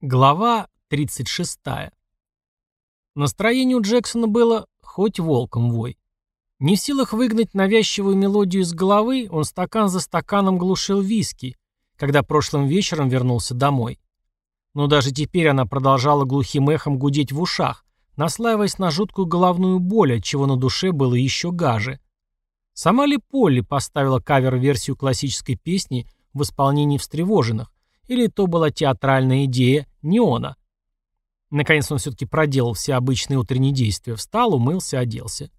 Глава 36. Настроение у Джексона было хоть волком вой. Не в силах выгнать навязчивую мелодию из головы, он стакан за стаканом глушил виски, когда прошлым вечером вернулся домой. Но даже теперь она продолжала глухим эхом гудеть в ушах, наслаиваясь на жуткую головную боль, от чего на душе было еще гаже. Сама ли Полли поставила кавер-версию классической песни в исполнении встревоженных, или то была театральная идея неона. Наконец он все-таки проделал все обычные утренние действия. Встал, умылся, оделся.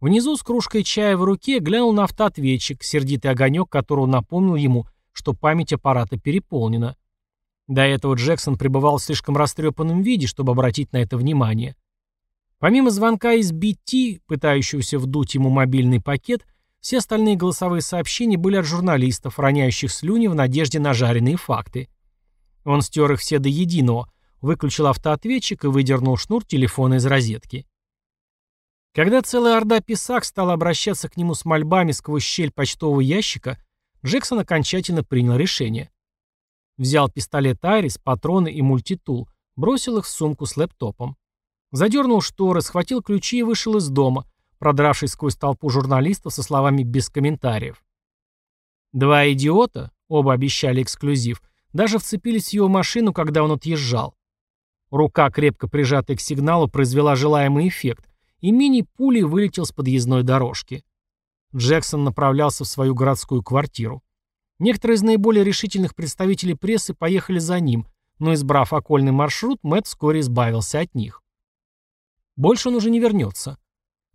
Внизу с кружкой чая в руке глянул на автоответчик, сердитый огонек которого напомнил ему, что память аппарата переполнена. До этого Джексон пребывал в слишком растрепанном виде, чтобы обратить на это внимание. Помимо звонка из BT, пытающегося вдуть ему мобильный пакет, все остальные голосовые сообщения были от журналистов, роняющих слюни в надежде на жареные факты. Он стер их все до единого, выключил автоответчик и выдернул шнур телефона из розетки. Когда целая орда писак стала обращаться к нему с мольбами сквозь щель почтового ящика, Джексон окончательно принял решение. Взял пистолет Айрис, патроны и мультитул, бросил их в сумку с лэптопом. Задернул шторы, схватил ключи и вышел из дома, продравшись сквозь толпу журналистов со словами «без комментариев». Два идиота, оба обещали эксклюзив, даже вцепились в его машину, когда он отъезжал. Рука, крепко прижатая к сигналу, произвела желаемый эффект, и мини-пулей вылетел с подъездной дорожки. Джексон направлялся в свою городскую квартиру. Некоторые из наиболее решительных представителей прессы поехали за ним, но, избрав окольный маршрут, Мэтт вскоре избавился от них. Больше он уже не вернется.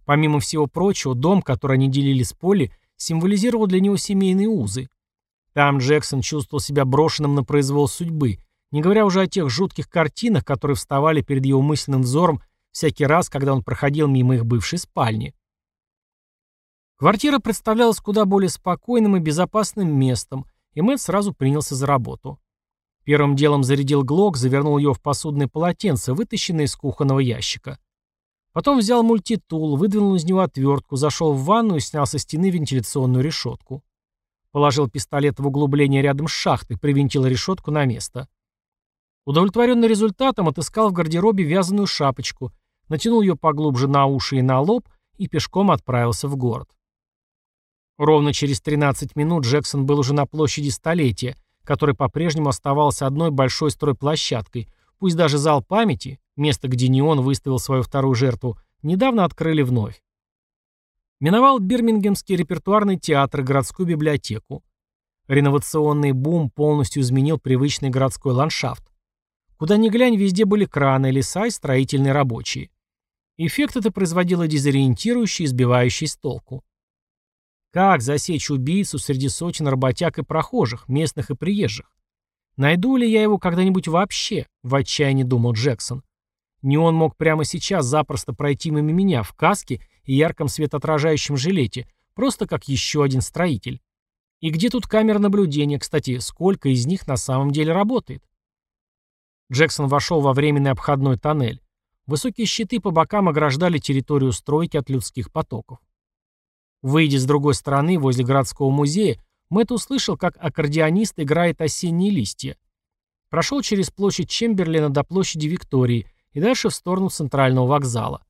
Помимо всего прочего, дом, который они делили с Полли, символизировал для него семейные узы. Там Джексон чувствовал себя брошенным на произвол судьбы, не говоря уже о тех жутких картинах, которые вставали перед его мысленным взором всякий раз, когда он проходил мимо их бывшей спальни. Квартира представлялась куда более спокойным и безопасным местом, и Мэтт сразу принялся за работу. Первым делом зарядил глок, завернул ее в посудное полотенце, вытащенное из кухонного ящика. Потом взял мультитул, выдвинул из него отвертку, зашел в ванну и снял со стены вентиляционную решетку. Положил пистолет в углубление рядом с шахтой, привинтил решетку на место. Удовлетворенный результатом, отыскал в гардеробе вязаную шапочку, натянул ее поглубже на уши и на лоб и пешком отправился в город. Ровно через 13 минут Джексон был уже на площади Столетия, которая по-прежнему оставалась одной большой стройплощадкой, пусть даже зал памяти, Место, где Неон выставил свою вторую жертву, недавно открыли вновь. Миновал Бирмингемский репертуарный театр и городскую библиотеку. Реновационный бум полностью изменил привычный городской ландшафт. Куда ни глянь, везде были краны, леса и строительные рабочие. Эффект это производило дезориентирующий и сбивающий с толку. Как засечь убийцу среди сотен работяг и прохожих, местных и приезжих? Найду ли я его когда-нибудь вообще? В отчаянии думал Джексон. Не он мог прямо сейчас запросто пройти мимо меня в каске и ярком светоотражающем жилете, просто как еще один строитель. И где тут камера наблюдения, кстати, сколько из них на самом деле работает? Джексон вошел во временный обходной тоннель. Высокие щиты по бокам ограждали территорию стройки от людских потоков. Выйдя с другой стороны, возле городского музея, Мэтт услышал, как аккордеонист играет осенние листья. Прошел через площадь Чемберлина до площади Виктории и дальше в сторону центрального вокзала.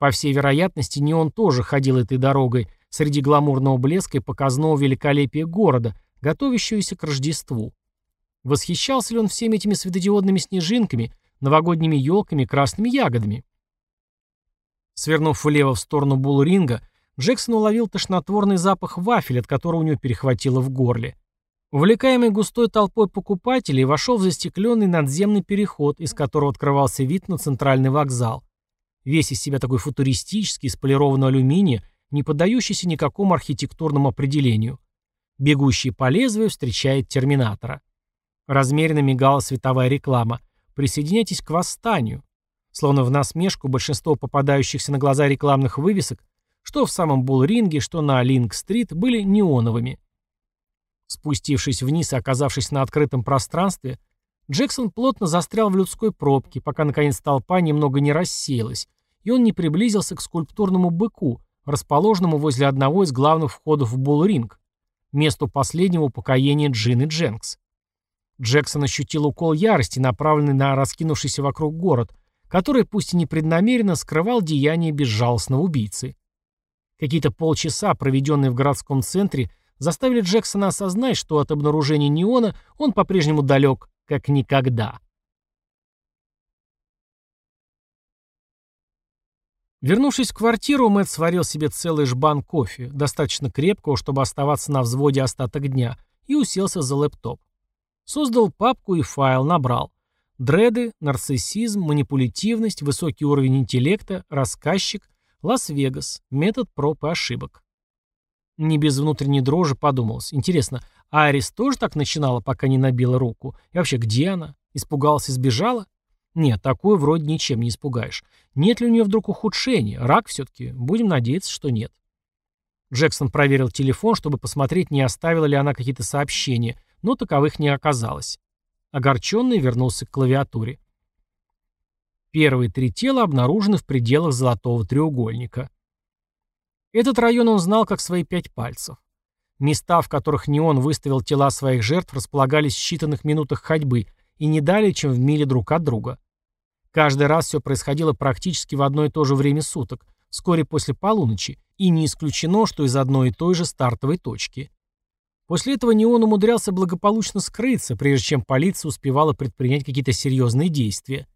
По всей вероятности, не он тоже ходил этой дорогой среди гламурного блеска и показного великолепия города, готовящегося к Рождеству. Восхищался ли он всеми этими светодиодными снежинками, новогодними елками, красными ягодами? Свернув влево в сторону Булринга, Джексон уловил тошнотворный запах вафель, от которого у него перехватило в горле. Увлекаемый густой толпой покупателей, вошел в застекленный надземный переход, из которого открывался вид на центральный вокзал. Весь из себя такой футуристический, из полированного алюминия, не поддающийся никакому архитектурному определению. Бегущий по лезвию встречает терминатора. Размеренно мигала световая реклама. Присоединяйтесь к восстанию. Словно в насмешку большинство попадающихся на глаза рекламных вывесок, что в самом Булринге, что на Линк-стрит, были неоновыми. Спустившись вниз и оказавшись на открытом пространстве, Джексон плотно застрял в людской пробке, пока наконец толпа немного не рассеялась, и он не приблизился к скульптурному быку, расположенному возле одного из главных входов в Буллринг, месту последнего упокоения Джины Дженкс. Джексон ощутил укол ярости, направленный на раскинувшийся вокруг город, который, пусть и непреднамеренно, скрывал деяния безжалостного убийцы. Какие-то полчаса, проведенные в городском центре, заставили Джексона осознать, что от обнаружения неона он по-прежнему далек, как никогда. Вернувшись в квартиру, Мэтт сварил себе целый жбан кофе, достаточно крепкого, чтобы оставаться на взводе остаток дня, и уселся за лэптоп. Создал папку и файл, набрал. Дреды, нарциссизм, манипулятивность, высокий уровень интеллекта, рассказчик, Лас-Вегас, метод проб и ошибок. Не без внутренней дрожи подумалось. Интересно, Айрис тоже так начинала, пока не набила руку? И вообще, где она? Испугалась и сбежала? Нет, такое вроде ничем не испугаешь. Нет ли у нее вдруг ухудшения? Рак все-таки? Будем надеяться, что нет. Джексон проверил телефон, чтобы посмотреть, не оставила ли она какие-то сообщения, но таковых не оказалось. Огорченный вернулся к клавиатуре. Первые три тела обнаружены в пределах золотого треугольника. Этот район он знал как свои пять пальцев. Места, в которых Неон выставил тела своих жертв, располагались в считанных минутах ходьбы и не далее, чем в миле друг от друга. Каждый раз все происходило практически в одно и то же время суток, вскоре после полуночи, и не исключено, что из одной и той же стартовой точки. После этого Неон умудрялся благополучно скрыться, прежде чем полиция успевала предпринять какие-то серьезные действия.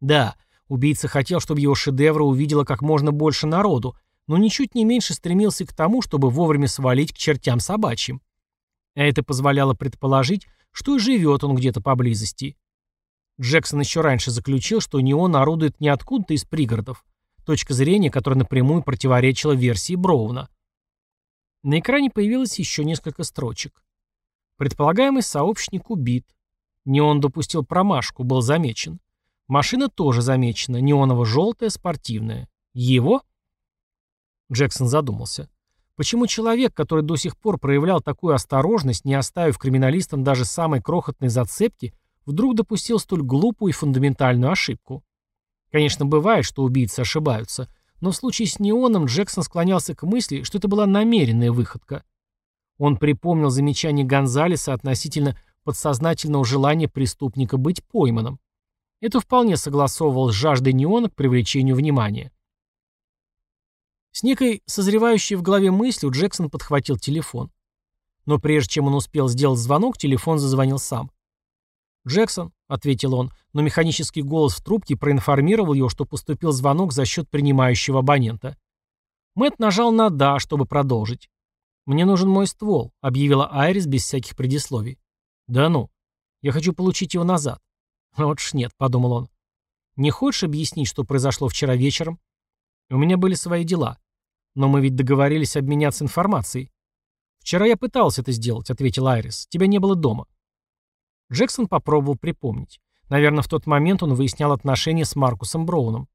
Да, убийца хотел, чтобы его шедевры увидело как можно больше народу, но ничуть не меньше стремился к тому, чтобы вовремя свалить к чертям собачьим. А это позволяло предположить, что и живет он где-то поблизости. Джексон еще раньше заключил, что Неон орудует не откуда-то из пригородов, точка зрения, которая напрямую противоречила версии Броуна. На экране появилось еще несколько строчек. Предполагаемый сообщник убит. Неон допустил промашку, был замечен. Машина тоже замечена, неоново-желтая, спортивная. Его? Джексон задумался. Почему человек, который до сих пор проявлял такую осторожность, не оставив криминалистам даже самой крохотной зацепки, вдруг допустил столь глупую и фундаментальную ошибку? Конечно, бывает, что убийцы ошибаются, но в случае с Неоном Джексон склонялся к мысли, что это была намеренная выходка. Он припомнил замечание Гонзалеса относительно подсознательного желания преступника быть пойманным. Это вполне согласовывалось с жаждой Неона к привлечению внимания. С некой созревающей в голове мыслью Джексон подхватил телефон. Но прежде чем он успел сделать звонок, телефон зазвонил сам. «Джексон», — ответил он, но механический голос в трубке проинформировал его, что поступил звонок за счет принимающего абонента. Мэтт нажал на «да», чтобы продолжить. «Мне нужен мой ствол», — объявила Айрис без всяких предисловий. «Да ну. Я хочу получить его назад». «Вот ж нет», — подумал он. «Не хочешь объяснить, что произошло вчера вечером?» «У меня были свои дела. «Но мы ведь договорились обменяться информацией». «Вчера я пытался это сделать», — ответил Айрис. «Тебя не было дома». Джексон попробовал припомнить. Наверное, в тот момент он выяснял отношения с Маркусом Броуном.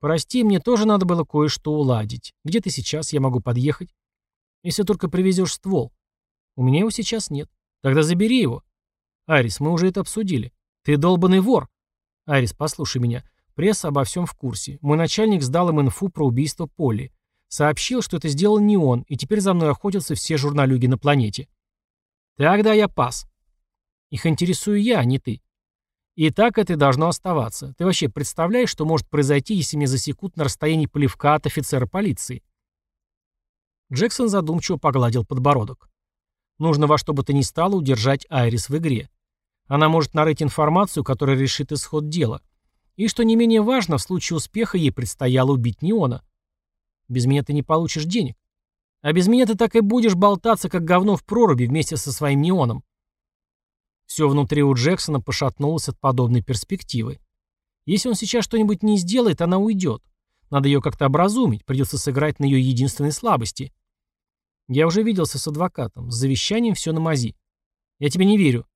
«Прости, мне тоже надо было кое-что уладить. Где ты сейчас? Я могу подъехать?» «Если только привезешь ствол». «У меня его сейчас нет». «Тогда забери его». «Арис, мы уже это обсудили». «Ты долбанный вор». «Арис, послушай меня. Пресса обо всем в курсе. Мой начальник сдал им инфу про убийство Полли. Сообщил, что это сделал не он, и теперь за мной охотятся все журналюги на планете. Тогда я пас. Их интересую я, а не ты. И так это должно оставаться. Ты вообще представляешь, что может произойти, если меня засекут на расстоянии плевка от офицера полиции? Джексон задумчиво погладил подбородок. Нужно во что бы то ни стало удержать Айрис в игре. Она может нарыть информацию, которая решит исход дела. И, что не менее важно, в случае успеха ей предстояло убить Неона. Без меня ты не получишь денег. А без меня ты так и будешь болтаться, как говно в проруби вместе со своим неоном. Все внутри у Джексона пошатнулось от подобной перспективы. Если он сейчас что-нибудь не сделает, она уйдет. Надо ее как-то образумить, придется сыграть на ее единственной слабости. Я уже виделся с адвокатом, с завещанием все на мази. Я тебе не верю.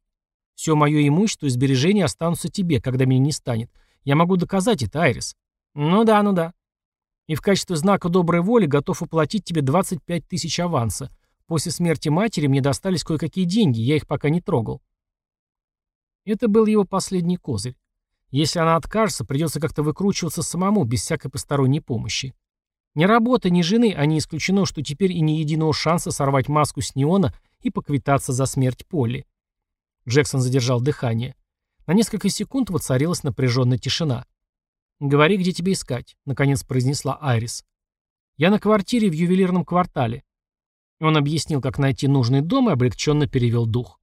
Все мое имущество и сбережения останутся тебе, когда меня не станет. Я могу доказать это, Айрис. Ну да, ну да. И в качестве знака доброй воли готов уплатить тебе 25 тысяч аванса. После смерти матери мне достались кое-какие деньги, я их пока не трогал. Это был его последний козырь. Если она откажется, придется как-то выкручиваться самому, без всякой посторонней помощи. Ни работы, ни жены, а не исключено, что теперь и ни единого шанса сорвать маску с неона и поквитаться за смерть Полли. Джексон задержал дыхание. На несколько секунд воцарилась напряженная тишина. «Говори, где тебя искать», — наконец произнесла Айрис. «Я на квартире в ювелирном квартале». Он объяснил, как найти нужный дом и облегченно перевел дух.